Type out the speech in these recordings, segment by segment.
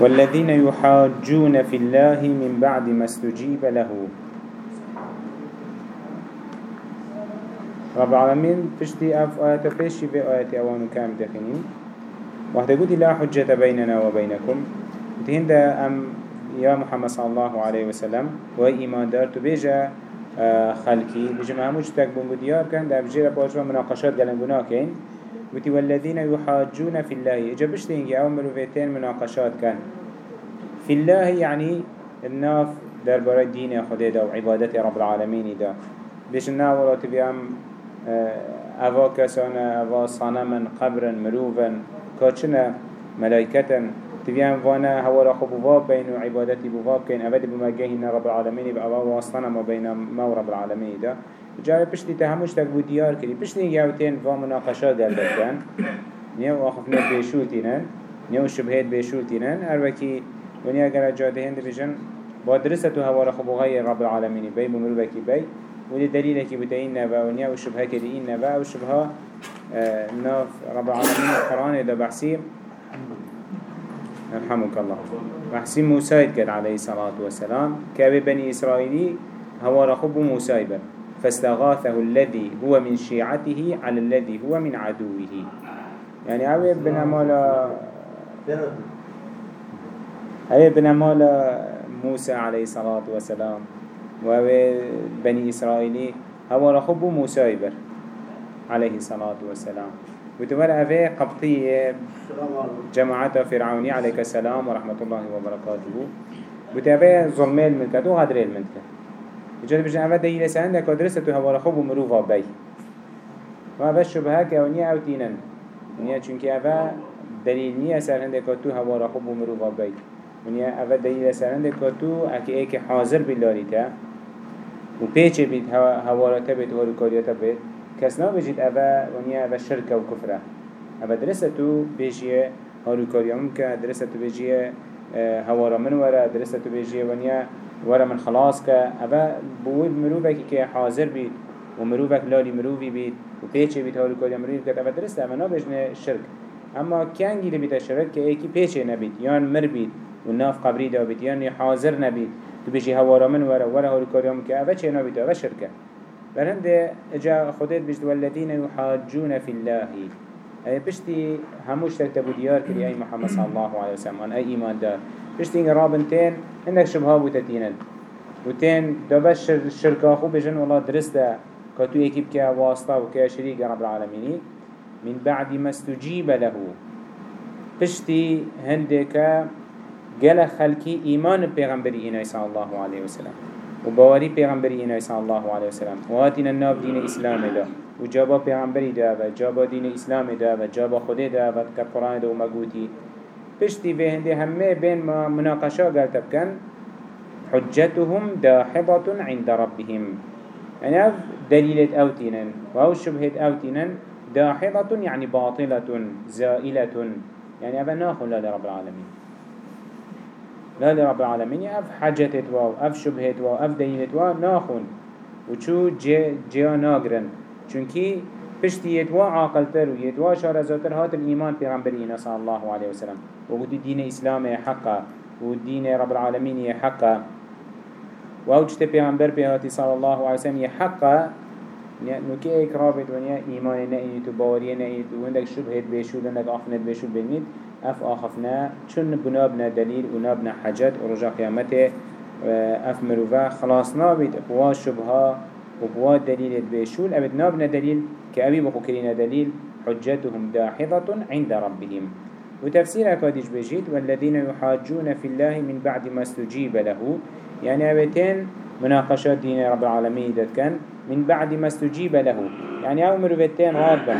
والذين يحاجون في الله من بعد ما استجيب له. رب العالمين فشتي أف آيات فيشي في آيات أوان كام دخنين وحده قلت لا حجة بيننا وبينكم تهند أم يا محمد صلى الله عليه وسلم وإيمان دار تبيجا آه، خلقي بجمع هموش تكبون بديار كان ده بجيرا باشوا مناقشات قلن قناكين وتي والذين يحاجون في الله. إجا بشتين أو مروفيتين مناقشات كان في الله يعني الناف دربارة دين خده دا وعبادة رب العالمين دا. بيش الناف ولا تبيام أفا كسانا أفا صنما قبرا مروفا كاتشنا ملايكة تبيان فانا هو رخو بواب بين عبادتي بواب كين أبدا بما جاهنا رب العالمين بأبا واصلنا ما بين ما رب العالمين دا. جاي بشتي تهمش تقبو ديار كري بشتي ياوتين فا مناقشات قلبت كان نيو أخفنا بيشولتينن نيو شبهات بيشولتينن أروكي ونيا قرأ جادهين دبجن بادرسة هوا رخو بغير رب العالمين بي بمروبكي بي ودي دليلك بتاين نبا ونيا وشبهة كريين نبا وشبهة آه ناف رب العالمين القرآن دا بحسيم يرحمك الله. بحسي موسى كان عليه الصلاة والسلام كابي بني إسرائيلي هو رخب موسى فاستغاثه الذي هو من شيعته على الذي هو من عدوه. يعني أبي بن أمالا أبي بن أمالا موسى عليه الصلاة والسلام وأبي بني إسرائيلي هو رخب موسى عليه الصلاة والسلام. وتمر أفي قبطية جماعة فرعوني عليك السلام ورحمة الله وبركاته. وتأفي ظلمي الملكة وغدر الملكة يجب بجن أفا دليل سهنده كدرسة هوا رخوب ومروفا بي وأفا الشبهة كونية أو تينن ونيا چونك أفا دليل نية سهنده كتو هوا رخوب ومروفا بي ونيا أفا دليل سهنده كتو أكي ايكي حاضر باللاريتا و پیچه بید هوارته بید و رکاریته بید کس نبجید اوه ونیا اوه شرک و کفره اوه درسته تو بیجیه هاروکاریا ممکن درسته تو بیجیه آه، هوارا من وره درسته تو بیجیه ونیا وره من خلاص که اوه بود مروفه که حاضر بید و مروفه لالی مروفی بید و پیچه بید هاروکاریا مروفی بید اوه درسته اوه نبجنه شرک. اما کنگی لبید شرک که ایکی پیچه نبید یان مر بید و ناف قبری دا بید یان حاضر نبید تو بیجی هوارا من وره وره هاروکاریا ممکن اوه چه نبید اوه شرکه برهند اجا خودت بجد والذين يحاجون في الله أي بشتي هموش تكتبو ديار كري أي محمد صلى الله عليه وسلم. عن أي إيمان دار بشتي إنك رابنتين إنك شبها بوتتينن وتين دبش الشركة خو بجن والله درسته كتو يكيب كا واسطة وكا شريك رب العالمين من بعد ما استجيب له. بشتي هندك قال خلقي إيمان بيغمبري إنا صلى الله عليه وسلم. وبواري پیغمبری اینا صلی الله علیه وسلم. و هاتین الناب دین اسلام دا و جابا پیغمبری دا و جابا دین اسلام دا و جابا خود دا و که قرآن دا و مگوتی. پشتی به هنده همه بین ما مناقشا قلت بکن حجتهم داحضة عند ربهم. يعني و أو شبهة اوتينن داحضة يعني باطلة زائلة يعني اف ناخل لرب العالمين لا لرب العالمين اف حاجت واو اف شبهت واو اف دينت واو ناخون وچو جي جيا ناگرن چونكي پشتی يتوا عاقل تر و يتوا شارزاتر هات الإيمان پیغمبرين صلى الله عليه وسلم. وقد دين إسلام حقا ودين رب العالمين حقا. وأوجت پیغمبر بهاتي صلى الله عليه وسلم حقا نوكي ايك رابط ونيا إيمان نأيت وباورية نأيت وعندك شبهت بيشول عندك أخنت بيشول بنيت اف آخفنا چون بنابنا دليل ونابنا حجت ورجا قيامته اف مروفا خلاص نابد بوا شبها وبوا دليل بيشول ابد نابنا دليل كأبي بخو كرينا دليل حجتهم داحظة عند ربهم. وتفسير أكاديش بجيت والذين يحاجون في الله من بعد ما استجيب له. يعني أبتين مناقشات دين رب العالمين دات كان من بعد ما استجيب له. يعني أو مروفتين غالبا.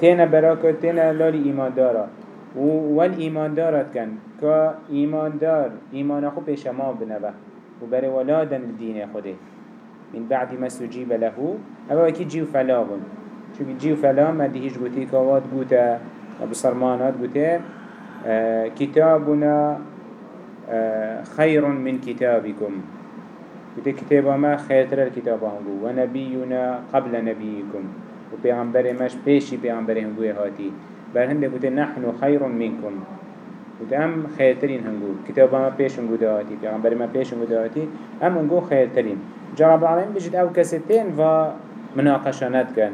تينا براكو تينا لالي إيمان دارا و ایمان دارد کن که ایمان دار ایمان خو پیش ما بنبه. و برای ولادن الدین خوده من بعد ما استجیب له. أو اکی جیو فلا بون چون جیو فلا ما دیهیش گوتی کواد گوتا بسرمانات گوته آه، كتابنا خير من كتابكم وده كتاب ما خيرتر الكتاب هنگو ونبينا قبل نبيكم وبيغمبر مش بيشي بيغمبر هنگو هاتي بل هنده قلت نحن خير منكم وده ام خيرترين هنقول كتاب ما بيش هنقول دهاتي پیغمبر ما بيش هنقول دهاتي ام هنقول خيرترين جرب العالمين بجد أو كستين و مناقشانات كان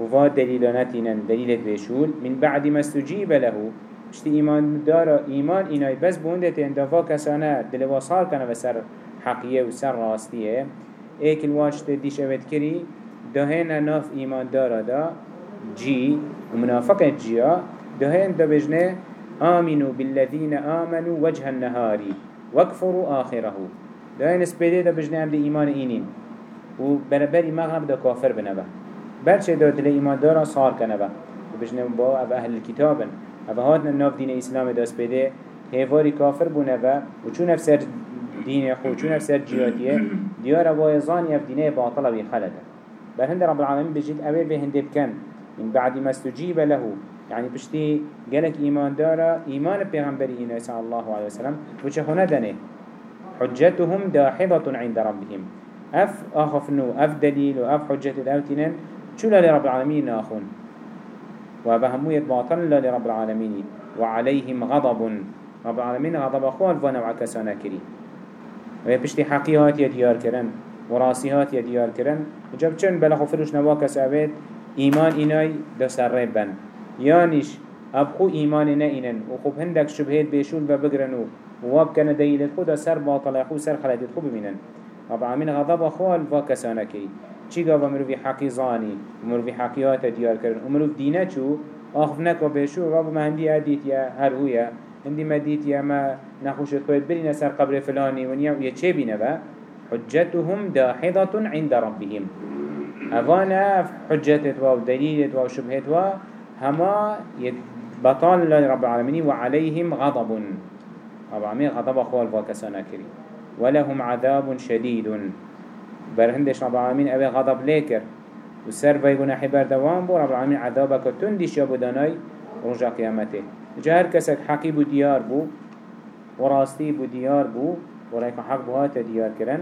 وفا دليلاناتنا دليل بيشول من بعد ما استجيب له اشتي ايمان دارا ايمان ايناي بس بوندتين دفا كسانا دلوصال كان بسر حقية وسر راستية ايك الواشت ديش اوید كري دهين ناف ايمان دارا دا جي ومنافقة جيا دهين دا بجنه آمنوا بالذين آمنوا وجه النهار واكفروا آخره. دهين سبيده دا بجنة هم دي إيمان إينين. وبربري مغرب دا كافر بنبه بلشه دا دل إيمان دارا صار كنبه وبجنه با أب أهل الكتابن. أب هاتنا ناف دين إسلام دا سبيده هيفاري كافر بنبه وچو نفسر دين خو چو نفسر جياتيه ديار وايزاني اف دينه باطله بخلده بل هند رب العالمين بجد اوه به هنده بكن من بعد ما استجيب له. يعني بشتي قالك إيمان دارا إيمان بيغمبر صلى الله عليه وسلم وچه هنا دنه. حجتهم داحضة عند ربهم. أف أخفنو أف دليل وأف حجة الأوتنين شو لرب العالمين ناخون. وبهمية باطل لرب العالمين وعليهم غضب. رب العالمين غضب أخوان فانا وعكسانا كري ويبشتي حقيقات يديار كرن وراسيات يديار كرن وجب چن بلا خفروش نواكس أبيت إيمان إناي دا سر بن يانش أبخو إيمان نئنن وخب هندك شبهات بيشول وبقرنو وواب كان ديلت خدا سر باطل أخو سر خلاتت خب منن رب العالمين غضب أخوال فاكسانا كي چی گاوا مروی حقی زانی؟ مروی حقیات دیار کرن. و مروی دینه چو؟ آخف نکا بشو رب ما هندی ادیت یا هر هویا هندی مدیت یا ما نخوشت خود برین سر قبر فلانی ونیا یا چه بینه با حجتهم داحضة عند ربهم. أفانا حجتت و دليلت و شبهت و هما بطال الله رب العالمين وعليهم غضب. رب العالمين غضب أخوال فاكسانا كريم ولهم عذاب شديد. برهندش رب العالمين أبي غضب ليكر. وسر في جناح بردوام بو. رب العالمين عذابك تندش يا بداناي رجع قيامته. جهر كسك حقي بو ديار بو. وراستي بو ديار بو. ورأيك حق بوهات ديار كرن.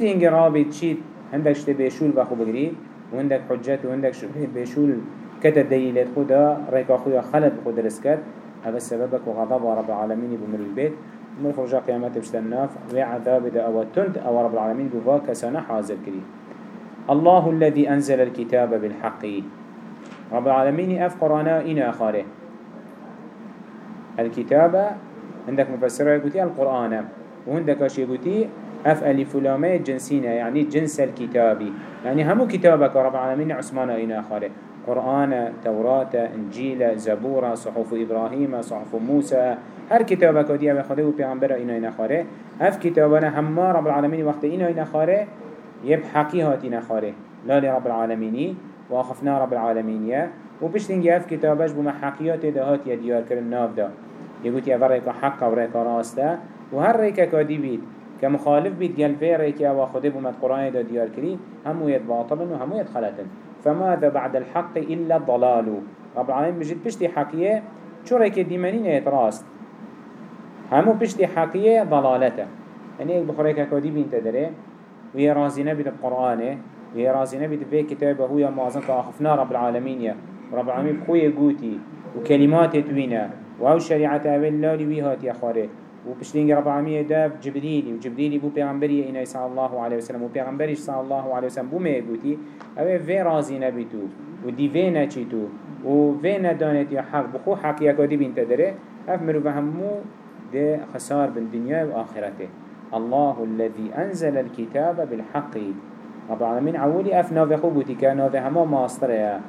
اینگه رابط چید هندك شته بيشول بخو بگری. وهندك حجت وهندك شبهت بيشول كتا دليلات خدا ريكا خويا خلد بخود رسكت هذا السببك وغضب رب العالمين بمر البيت. من فرجا قيامات بشتناف وعذاب دا أو تند أو رب العالمين بوا كسانا حاضر كري الله الذي أنزل الكتاب بالحق. رب العالمين أف قرانا إنا خاره الكتابة عندك مفسره يقولي القرآن. وعندك أشي يقولي أف ألف لامة جنسينة يعني جنس الكتابي يعني همو كتابك رب العالمين عثمان إنا خاره قرآن توراة إنجيل زبورة صحف إبراهيم صحف موسى هر كتابك ودي أبي خده وبيغمبر إنا إنا خاره أف كتابنا هما رب العالمين وقت إنا إنا خاره يب حقيقات إنا خاره لا لرب العالمين وأخفنا رب العالمين يا وبشتنجي أف كتابش بما حقيقات دهات يديار كرن ناف دا. يقول يا فريق حق وريق راستا وهر ريك كادي بيت كمخالف بيت قال في ريك أو خده بما القرآن دا ديار كري همو يد باطلا وهمو يد خلطا فماذا بعد الحق إلا الضلال؟ رب العالمين بجد بشتي حقية شو ريك ديمانين يتراست همو بشتي حقية ضلالته. يعني ايك بخوريك كادي بين تدري وهي رازي نبي القرآن وهي رازي نبي في كتابه هو معظم كأخفنا رب العالمين يا. رب العالمين بخوية قوتي وكلمات توينة وهو الشريعة أول لا لويهات يا خاري. وبشتين رب العالمين ده جبريل وجبريل بو پیغمبری إنا صلى الله عليه وسلم وبيغمبري صلى الله عليه وسلم بو ميبوتي أو في رازي نبيتو ودي في نچيتو وفي ندانت يا حق؟ بخو حق يكادي بنت دره أف مرو بهمو ده خسار بالدنيا وآخرته. الله الذي أنزل الكتاب بالحق. رب العالمين عولي أف نافي خوبوتي كان نافي هما ماستر يا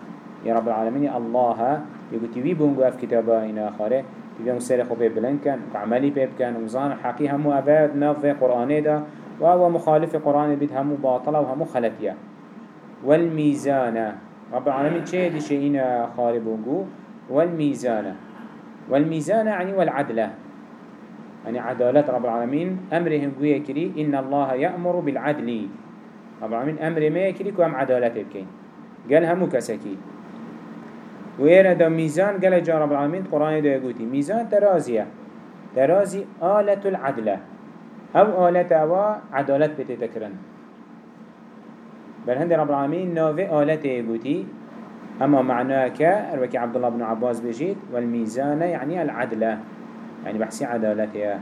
رب العالمين الله يقول تبي بونغو أف كتابا إنا آخره تبيهم سر خوبه بلند كان وعملي بيب كان وزان حقي همو أباد ناف قرآن دا وهو مخالف قرآن بيت همو باطلة وهمو خلتيا والميزان رب العالمين چه دي شئينا خاربونجو والميزان والميزان يعني والعدلة يعني عدالة رب العالمين أمرهم قوية كري إن الله يأمر بالعدل. رب العالمين أمر ما يكري كوام عدالة بكين قال همو كسكي ويرا دا ميزان قال جا رب العالمين قرآن دا يقولي ميزان ترازية ترازي آلة العدلة أو آلة أوا عدالة بتتكرن بل هند رب العالمين نوفي آلة يقولي أما معناه كأروكي عبد الله بن عباس بجيت. والميزان يعني العدلة يعني بحسي عدالتها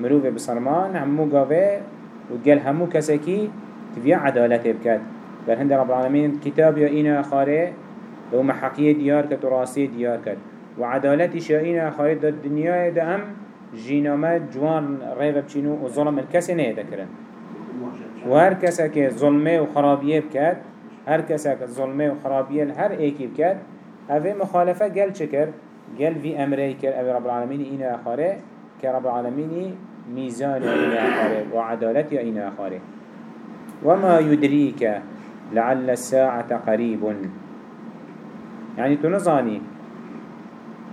مروفه بسرمان همو قاوه وقال همو كسكي تبيع عدالته بكات بل هند رب العالمين كتاب يا إنا خاري لو محقية ديار كت وراسي ديار كت وعدالتي شائنا خاري دا الدنيا دا هم جينامات جوان ريبا بچينو وظلم الكسي نه ذكرن وهر كسا که ظلمه و خرابیه بکد هر کسا که ظلمه و خرابیه هر ایکی بکد اوه مخالفه گل چکر گل وی امره کر اوه رب العالمین این آخاره که رب العالمین ميزان این آخاره و آخاره. وما يدريك لعل الساعة قريب يعني تنظاني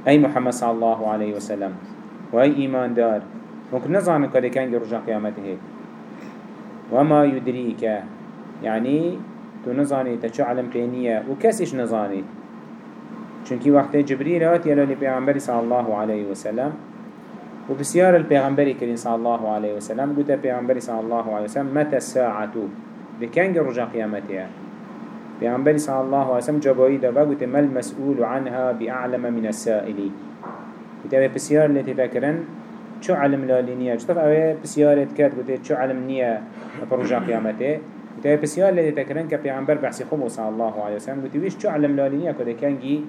أي محمد صلى الله عليه وسلم وأي إيمان دار ممكن نظاني كده كان رجع قيامته وما يدريك يعني تنظاني تشو علم بينية وكسش نظاني چونكي وقت جبريل آت يلو لبيغمبر صلى الله عليه وسلم وبسيار البيغمبر كريم صلى الله عليه وسلم قلت البيغمبر صلى الله عليه وسلم متى الساعة؟ بكان رجع قيامتها بيغمبر صلى الله عليه وسلم جبائي دابا قلت ما المسؤول عنها بأعلم من السائل. قلت بسيار اللي تفكرن شو علم لالينيا شو تفعل بسيارة كات قلت شو علم نية برجع قيامته قلت بسيار اللي تكرن كبيغمبر بحسي خبو صلى الله عليه وسلم. قلت ويش شو علم لالينيا كده كان جي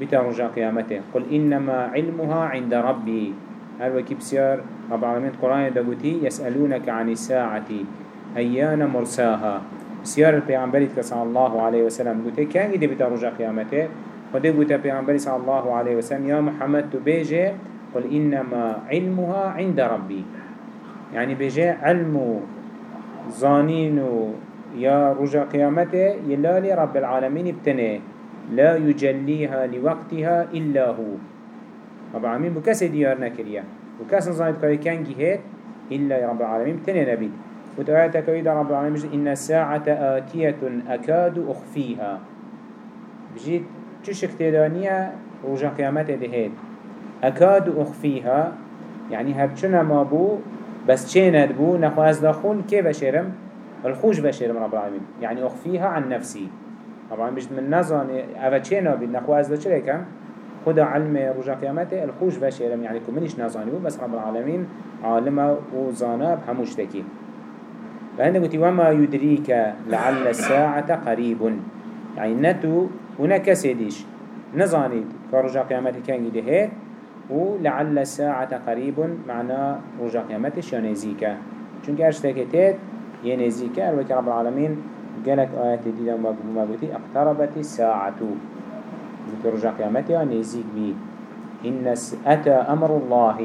بتا رجع قيامته قل إنما علمها عند ربي هل وكي بسيار رب العالمين القرآن دقوتي يسألونك عن الساعة أيان مرساها؟ بسيار البيغمبر صلى الله عليه وسلم قلت كان جي بتا رجع قيامته خده قلت البيغمبر صلى الله عليه وسلم يا محمد تبيجي قل إنما علمها عند ربي يعني بيجي علم ظانين يا رجع قيامته يلالي رب العالمين ابتنه. لا يجليها لوقتها إلا هو. رب العالمين بكس ديار نكريا وكاس نظامت كاي كان جهات إلا رب العالمين تنه نبي وتآيات كويدا رب العالمين إن الساعة آتية أكاد أخفيها. بجيت تشك تدانية رجع قيامته دهات أكاد أخفيها. يعني هبچنا ما بو بس چيند بو؟ نخو از داخل كي بشرم؟ الخوش بشرم رب العالمين. يعني أخفيها عن نفسي. طبعا مش من نظن أفا چينا بيد نخو از دا چرا كم؟ خدا علم رجع قيامته الخوش بشرم. يعني كمنش نظاني بو بس رب العالمين عالمه وزانا بحموش تكي. فهنا قلت وما يدريك لعل الساعة قريب. يعني نتو ونكسدش نظاني فرجع قيامته كان يدهيت ولعل الساعة قريب معنى رجع قيامتش يا نزيكا چونك اشتكتت يا نزيكا الوكي رب العالمين قالك آيات ديدا ما قلتي اقتربت الساعة. قلت رجع قيامتي يا نزيك بي. إن أتى أمر الله.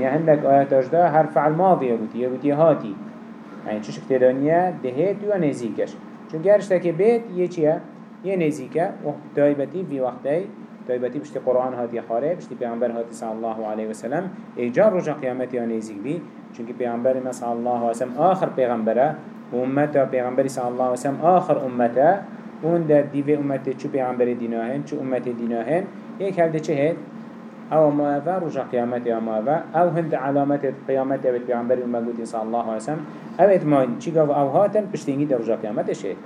يعني عندك آيات أجدا هرفع الماضي قلتي يا قلتي هاتي. يعني چوش اكتدانيا دهيت يا نزيكش چونك اشتكي بيت يا يا نزيكا وطيبتي في وقتي تایبتی بشتی قرآن هاتی خاره بشتی پیامبر هاتی صلی الله علیه و سلم ایجار رجا قیامتی آن نزیک بی چونکه پیامبر ما صلی الله علیه و سلم آخر پیغمبره و امتا پیغمبری صلی الله علیه و سلم آخر امته اون در دیوه امت چو پیغمبر دیناهن چو امت دیناهن یک هلده چه هید أو ما افا رجا قیامتی أو ما افا أو هند علامت قیامت أو پیغمبر گوتی صلی الله علیه و سلم أو اتمان چی گاو أو هاتن پشتینگی در رجا قیامت شید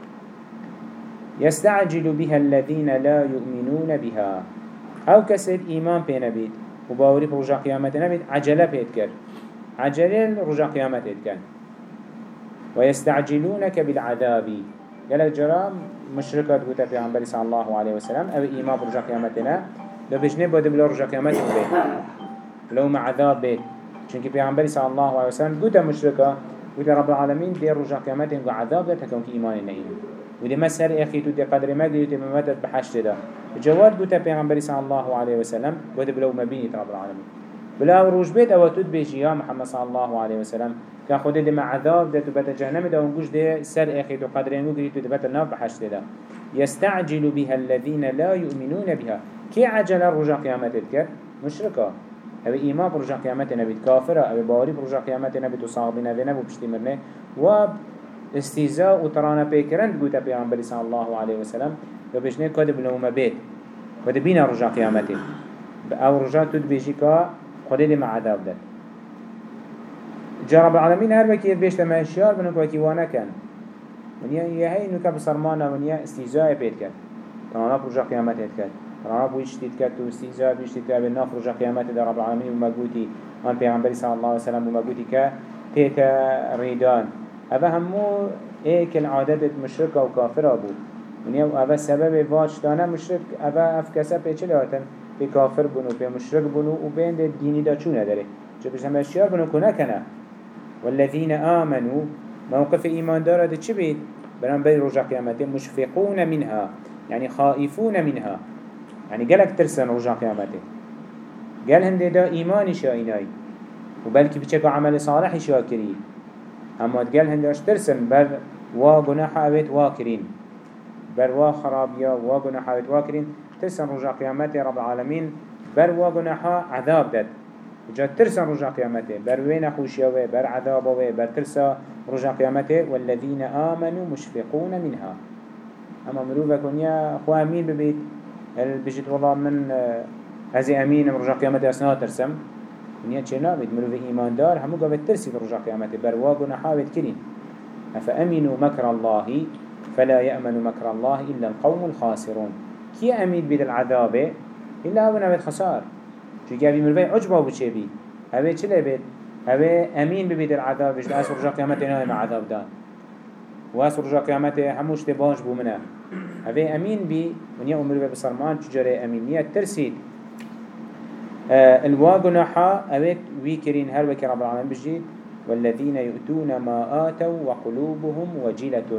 يستعجل بها الذين لا يؤمنون بها. أو كسر إيمان بينا بيت وباوري برجع قيامتنا بيت عجلة بيت كر عجلة رجع قيامت كان ويستعجلونك بالعذاب. قال جرام مشركات قلت في صلى الله عليه وسلم أو إيمان برجع قيامتنا لو بجنب بودي بلا رجع قيامتنا بيت لو مع عذاب بيت. چونك عمبالي صلى الله عليه وسلم قلت مشركة قلت رب العالمين دي رجع قيامتنا عذاب ده تكون إيمان النهيم ودي مسر أخي تو دي قدر ما قلت ممتد بحشت ده جواد قلت پیغمبر صلى الله عليه وسلم قلت بلو مبيني رب العالمين بلا روش بيت أو تد بيجي يا محمد صلى الله عليه وسلم كان خود دي مع عذاب ده تبت جهنم ده ونقوش ده سر أخي تو قدر ينقو قلت دبت النار بحشت ده يستعجل بها الذين لا يؤمنون بها. كي عجل رجع قيامت الكر مشركة أو ايمان برجع قيامت نبيت كافرة أو باري برجع قيامت نبيت وصاحب نبي نبو بشتي مرنه. و استيزاء وترانا بيكرن قوتا بيعنبري صلى الله عليه وسلم لو بيشنه كده بلوما بيت كده بينا رجع قيامته أو رجع تد بيجي كا خده مع عذاب ده جرب العالمين هر وكي بيش لما اشيار بنو كوكي وأنا كان ونيا يهي نوكا بصرمانا ونيا استيزاء بيت كان ترانا برجع قيامته كان رب ويشتيت كات واستهزاء ويشتيت كات بالناف رجع قيامات در رب العالمين ومقوتي عن پیغمبر صلى الله عليه وسلم ومقوتي كا تيتا ريدان هذا همو ايك العادات مشركة وكافرة بو ونیا اوه سبب واج دانه مشرک اوه اف کسا پیچه هاتن به کافر بونو به مشرک بونو و بین دینی دا چونه داره. چه بس همه اشیار بونو کنه کنه؟ والذین آمنوا موقف ایمان داره ده چه بید؟ برام بين رجع قيامته مشفقون منها يعني خائفون منها. يعني قالك ترسن رجع قيامته قال هنده دا إيمان شايناي وبلكي بچكو عمل صالح شاكري اما قال هندهش ترسن بل وا گناح اويت واكرين بل وا خرابيا وا گناح اويت واكرين ترسن رجع قيامته رب العالمين بل وا گناح عذاب داد جا ترسن رجع قيامته بر وين خوشيوه بر عذابه بر ترسى رجع قيامته والذين آمنوا مشفقون منها. اما مروفة كونيا خو امين ببيت البجت والله من هزي امين رجع قيامته اسنا ترسم؟ ونیا چه نابید مروف ایمان دار؟ همو گاوه ترسید رجع قیامت بر واقع نحاوید کرین أفأمنوا مكر الله؟ فلا يأمن مكر الله إلا القوم الخاسرون. كي أمين بيد العذاب؟ إلا هو نبيت خسار. شو جابي مروفي عجبه بچه بي؟ هذا چه لبيت هذا أمين ببيد العذاب؟ بجد أسر رجع قيامت إنه مع عذاب دان وأسر رجع قيامت هموش تبانش بو منه هذا أمين بي ونيا أمروفي بصرمان تجاري أمين نيا ترسيد آه، الواقنحا أبيت ويكرين هر وكي رب العالمين بجيد والذين يؤتون ما آتوا وقلوبهم وجلة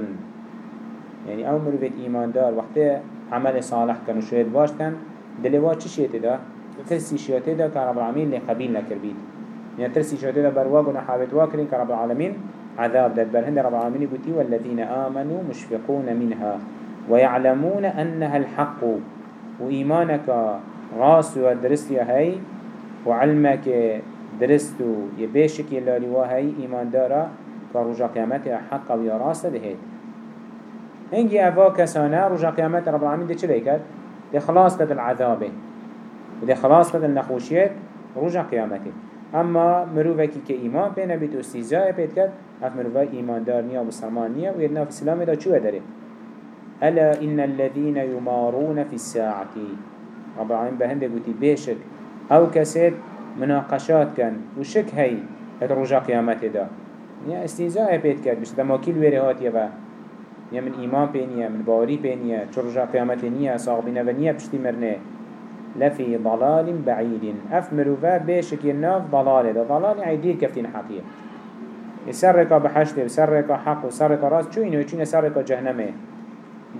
يعني أو مروفيت إيمان دار وقت عمل صالح كانوا شوية باش كان دلوا چه شيئت دا؟ ترسي شيئت دا كان رب العالمين لقبيل لكر بيت يعني ترسي شيئت دا بر واقنحا بيت واكرين كان رب العالمين عذاب داد. بر هند رب العالمين قلتي والذين آمنوا مشفقون منها. ويعلمون أنها الحق. وإيمانك راس و درستی هی و علمك درست لالی و هی ایمان دارا که رجا قیامت حق و یا راست دهید هنگی اوا کسانه رجا قیامت رب العالمین ده چلی کرد؟ ده خلاص کد العذابه و ده خلاص کد النخوشیت رجا قیامته أما مروفکی که ایمان پی نبید و استیزای پید کرد أف مروفه ایمان دار نیا و بسرمان نیا و یدنا فی سلام دا چوه داره؟ ألا إن الذين يمارون في الساعة؟ رب العالمين بهنده قوتي بيشك. أو كسيد مناقشات كان وشك هاي رجا قيامته دا. يا استيزاء بيت كد بش دماكيل ويري هات يبا يا من إيمان بينيا من باوري بينيا رجا قيامته نيا صاحبنا ونيا بشتي مرنه. لفي ضلال بعيد. أف مروفا بيشك يناف ضلال دا. ضلال يعني دير كفتين حقية يسرق بحشت وسرق حق وسرق راس. چو إنو يچون سرق جهنمه.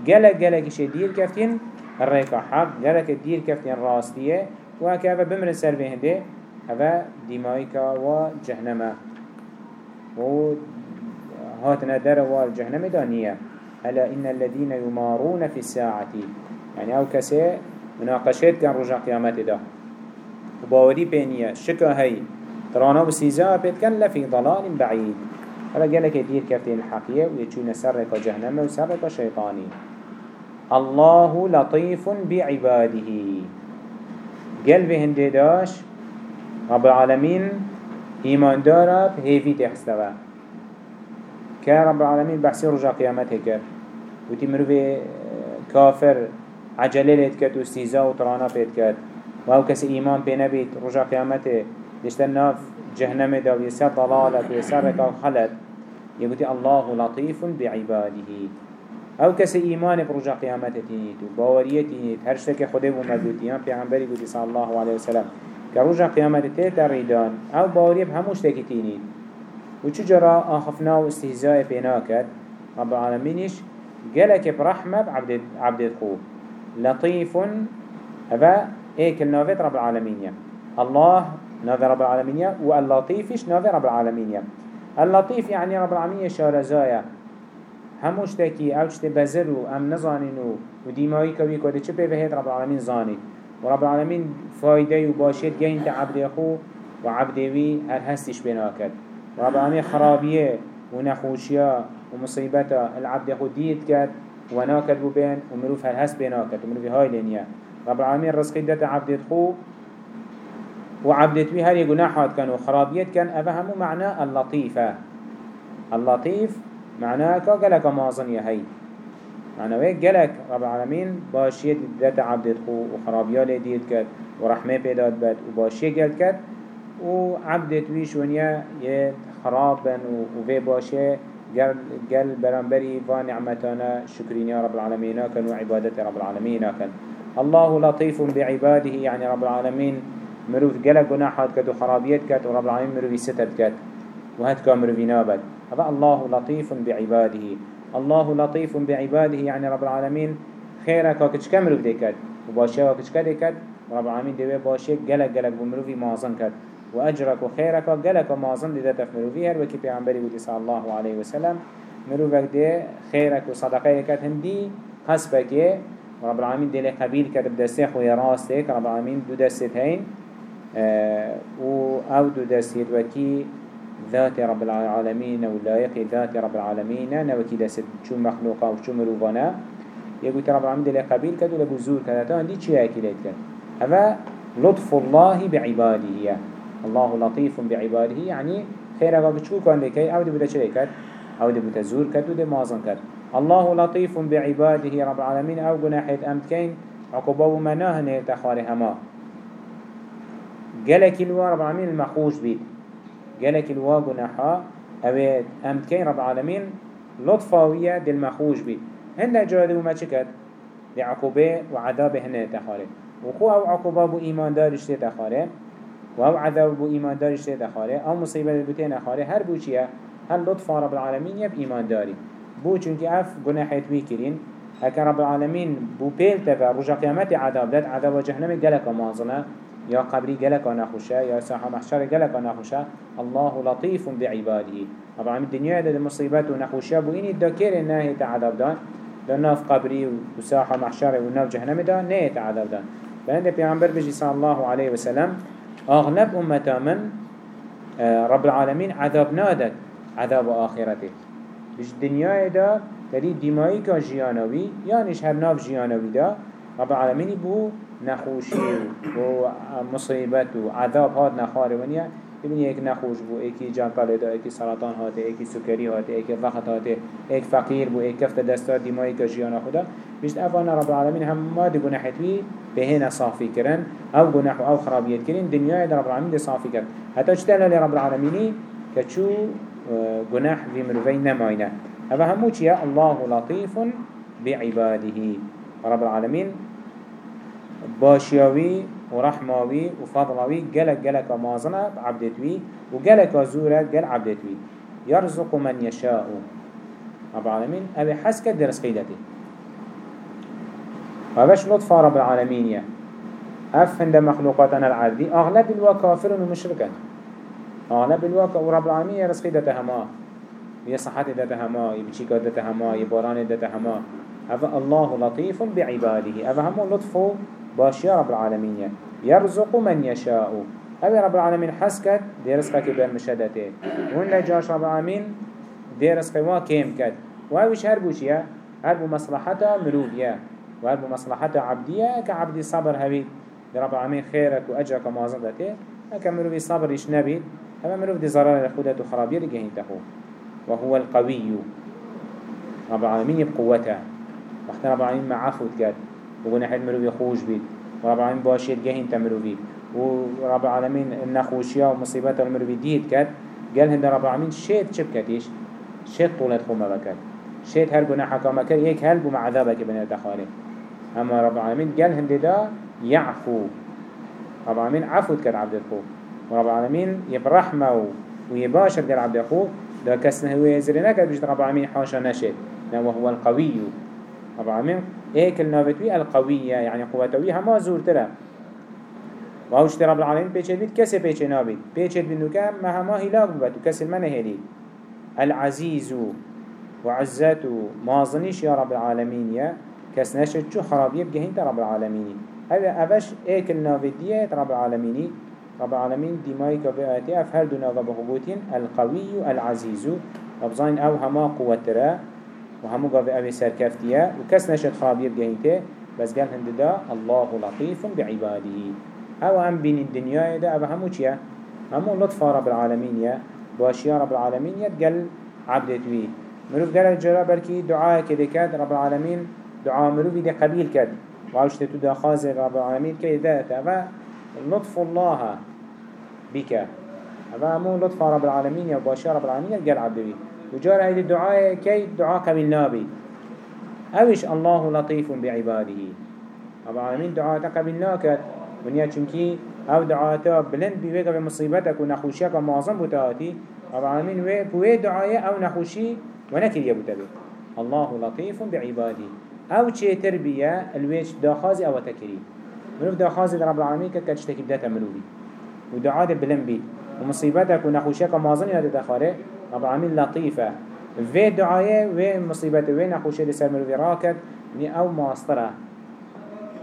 جلق جلق شدير كفتين الريكا حق جرك الدير كفتين راستية وهكا هذا بمر السر بهنده هذا دمائكا وجهنم و هاتنا در والجهنم دانية. ألا إن الذين يمارون في الساعة. يعني أو كسي مناقشات كان رجع قيامات ده وباوري بينية شكا هي ترانا بسيزاء بيت كان لفي ضلال بعيد. هذا قالك يدير كفتين الحقية ويتشون سرق جهنم وسرق شيطاني الله لطيف بعباده قلب هنده داش رب العالمين إيمان دارا بهيفي كان رب العالمين بحسي رجع قيامته كر وتمرو في كافر عجله لت كت واستيزاء وطرانا بيت كت وهو كسي إيمان بنبيت رجع قيامته دشتن ناف جهنم دا ويسر ضلالة ويسر ركا خلد يقول الله لطيف بعباده. أو کسی ایمان برجا قیامت تینید و باوریت تینید هر شتک خدا بو مگوتی هم پیغمبری گوتی صلی الله علیه وسلم. قیامت تی تریدان أو باوریت هموش تکی تینید. و چجرا آخفنا و استهزاء پینا کرد. رب العالمینش قالك برحمة بعبد عبد الخو لطيف هذا ايك النافذ رب العالمين الله نافذ رب العالمين واللطيفش نافذ رب العالمين اللطيف يعني رب العالمين شارزايا هموش تاكي أو چت بزرو ام نزانينو و ديماي كوي كده چه بيوهيد رب العالمين زاني و رب العالمين فايده و باشيت جين تا عبد خو و عبدوي هر هستش بنا كد و رب العالمين خرابيه و نخوشيا و مصيبتا العبد خو ديت كد بين و مروف هر هست بنا كد و مروف هاي لنيا رب العالمين رزقي عبد خو وعبدت بي هر يقناحات كان وخرابيت كان أفهموا معنى اللطيفة. اللطيف معناه كا قالك مازن يا هي. معنوه جلك رب العالمين باشية ذات عبدت خو وخرابيا لديت كد ورحمة بيداد بد وباشية جلت كد وعبدت ويش ونيا يتخرابن وفي باشية قال قال برانبري ونعمتنا شكرين يا رب العالمين. كان وعبادة رب العالمين. كان الله لطيف بعباده يعني رب العالمين مروف قال جناحات كد وخرابيات كد ورب العالمين مروف ستت كد وهات كان مروف نابد. هذا الله لطيف بعباده. الله لطيف بعباده يعني رب العالمين خيرك وكش كمرو ديكت وباشا وكش كديكت ورب العالمين ديوه باشيك جلق جلق بمروفي مازن كد وأجرك وخيرك جلق ومازن لذا تفمروفي هر وكي بودي صلى الله عليه وسلم مروفك دي خيرك وصدقه كد هندي قصبك رب العالمين دي قبيل كد بدسته خويا راستك رب العالمين دو دستت هين و أو دو وكي ذات رب العالمين ولائق ذات رب العالمين نوكي دست شو مخلوقا وشو مروفانا. يقول رب العالمين دلي قبيل كدو لبو زور كدتا دي چي هكي ليت كد هذا لطف الله بعباده. الله لطيف بعباده يعني خير اغا بچو كان لكي أو دي بدا چي كد؟ أو دي بدا زور كد ودي مازن كد. الله لطيف بعباده رب العالمين أو قناحيت امتكين عقوبة مناهنه تخاري هما. قالك الوا رب العالمين المخوش بيت. جالك الواق نحا اوه امتكين رب العالمين لطفاوية دل مخوش بي هنده جاده وما چكت لعقوبة وعذاب هنده تخاره وخو أو عقوبة بو إيمان دارش تخاره و أو عذاب بو إيمان دارش تخاره أو مصيبة بوتين اخاره هر بو چيه؟ هل لطفا رب العالمين يب إيمان داري. بو چونك أف گناحيت بيكرين هكا رب العالمين بو بيل تفا رجا قيامت عذاب داد. عذاب جهنم جلك يا قبري جلك نخوشا يا ساحة محشر جلك نخوشا الله لطيف بعباده. طبعا الدنيا ده المصيبات ونخوشا بو إني الدكير الناهي تعذب دان. لناف قبري وساحة محشر وناف جهنم دان نهي تعذب دان. فعند پیغمبر بجي صلى الله عليه وسلم أغلب أمتا من؟ آه، رب العالمين عذاب نادت عذاب آخرته. بج الدنيا ده تري دمائي كا جيانوي يعني هر ناف جيانوي ده رب العالمين بو نخوشي و مصيبت و عذاب هات نخاره ونیا ببین یک نخوش بو ایکی جان پلیدا ایکی سرطان هاته ایکی سکری هاته ایکی ضغط هاته ایک فقیر بو ایک کفت دستا دیمایی که جیانا خدا. بشت افانا رب العالمین هم ما دی گناح توی بهنا صافي كرن أو گناح أو خرابیت کرن دنیای در رب العالمین دی صافي کرن حتی چتلا لرب العالمینی؟ كتشو جناح في مروفين نماينة هذا هموش يا الله لطيف بعباده. رب العالمين باشياوي ورحماوي وفضلاوي جلك جلك مازنة عبدتوي وجلك زورة جل عبدتوي يرزق من يشاء رب العالمين أبي حسك درس قيدته وابش لطف رب العالمين يا أف عند مخلوقاتنا العادي أغلب الوا كافر ومشركا أغلب الوا ورب العالمين يرزق قيدته هما يصحت دته هما يبشيك دته هما يباران دته هما هذا الله لطيف بعباده. هذا هم لطفه باش يا رب العالمين. يرزق من يشاء. أبي رب العالمين حسكت دي رزقك بالمشدته وإن لجاش رب العالمين دي رزقه وا كيم كد وهوش هربوش يا؟ هربو مصلحته مروفيا وهربو مصلحته عبدية كعبد صبر هبي. رب العالمين خيرك وأجرك ومعظمته هكا مروفي صبر إيش نبي؟ هذا مروف دي ضرر لخودة وخرابية لجهين تخو وهو القوي. رب العالمين بقوته وقت رب العالمين معافوت كد وقلنا حد مروي خوش بيت ورب العالمين باشيت جهين تمروي ورب العالمين النخوشيا ومصيبات المروي ديت كات قال هند رب العالمين شيت شب كاتيش شيت طولت خوما بكات شيت هل قلنا حكاما كات هيك هل بمع عذابك بنا دخاله. أما رب العالمين قال هند دا يعفو رب العالمين عفو كات عبد الخو ورب العالمين يبرحمه ويباشر قال عبد الخو دا كسنه هو يزرنا كات بجد رب العالمين حاشا نشد وهو القوي رب العالمين هيك النافتوي القوية يعني قوتوي هما زور ترى وهوش رب العالمين بيشت بيت كسي بيشت نابيت بيشت بنوكا ما هما هلاك ببت وكسي المنه هلي العزيز وعزات مازنيش يا رب العالمين يا. كس نشد شو خراب يبقى هنت رب العالمين. هذا أفش هيك النافتية رب العالمين. رب العالمين دمائك بآتي أفهل دو نافا بخبوتين القوي العزيز ربزين أو هما قوة ترى وهمو قاف أبي سركفتية وكس نشد خرابية بجهنته بس قال هند دا الله لطيف بعباده أو أم بين الدنيا دا أبا همو چيا همو لطف رب العالمين يا باشيا رب العالمين يا قال عبدت وي مروف قال جرا بركي دعاء كده كاد رب العالمين دعاء مروف دي قبيل كاد وعوش تتو دا خازر رب العالمين كي ذات أفا لطف الله بك أفا مو لطف رب العالمين يا باشا رب العالمين قال عبدوي وجار هيدي الدعاء كي دعاء قبيل نابي. أوش الله لطيف بعباده. رب العالمين دعاء قبيل ناكد ونيا چونكي أو دعاء بلند بيوغا بمصيبتك ونخوشيك معظم بتاعتي. رب العالمين وي دعاء أو نخوشي ونكر يبتبه الله لطيف بعباده. أو چه تربية الويش داخازي أو تكري منوف داخازي رب العالمين كتشتكي بداتا مروبي ودعاء بلند بي. ومصيبتك ونخوشيك معظم يادة دخاره رب العالمين لطيفة. في دعاء و مصيبته و نخوشي لسر مروبي راكت ني أو ماستره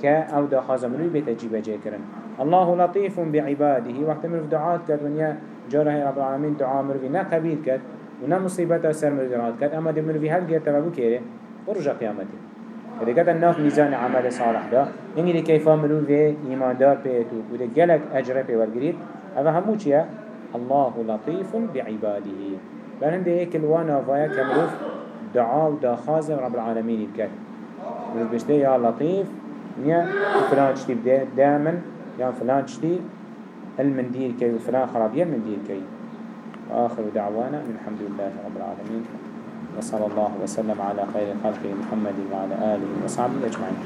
كا أو داخاز مروبي بتجيب جيكرن الله لطيف بعباده. وقت مروف دعاء كت ونيا جاره رب العالمين دعاء مروفي نا قبيل كت ونا مصيبته سر مروفي رات كت اما دي مروفي هل جير تبابو كيري ورجع قيامته إذا كت الناف ميزان عمل صالح ده إنجي دي كيفا مروفي إيمان دار بيتو وده جلك أجر بي والقريد هذا همو الله لطيف بعباده. لأن دي هيك الوانا فايا كمروف دعاء وداخاز رب العالمين بكت مروف بشتي يا لطيف نيا فلان تشتي دائما يا فلان تشتي المندير كي وفلان خرابية المندير كي. وآخر دعوانا الحمد لله رب العالمين. وصلى الله وسلم على خير خلقه محمد وعلى آله وصحبه أجمعين.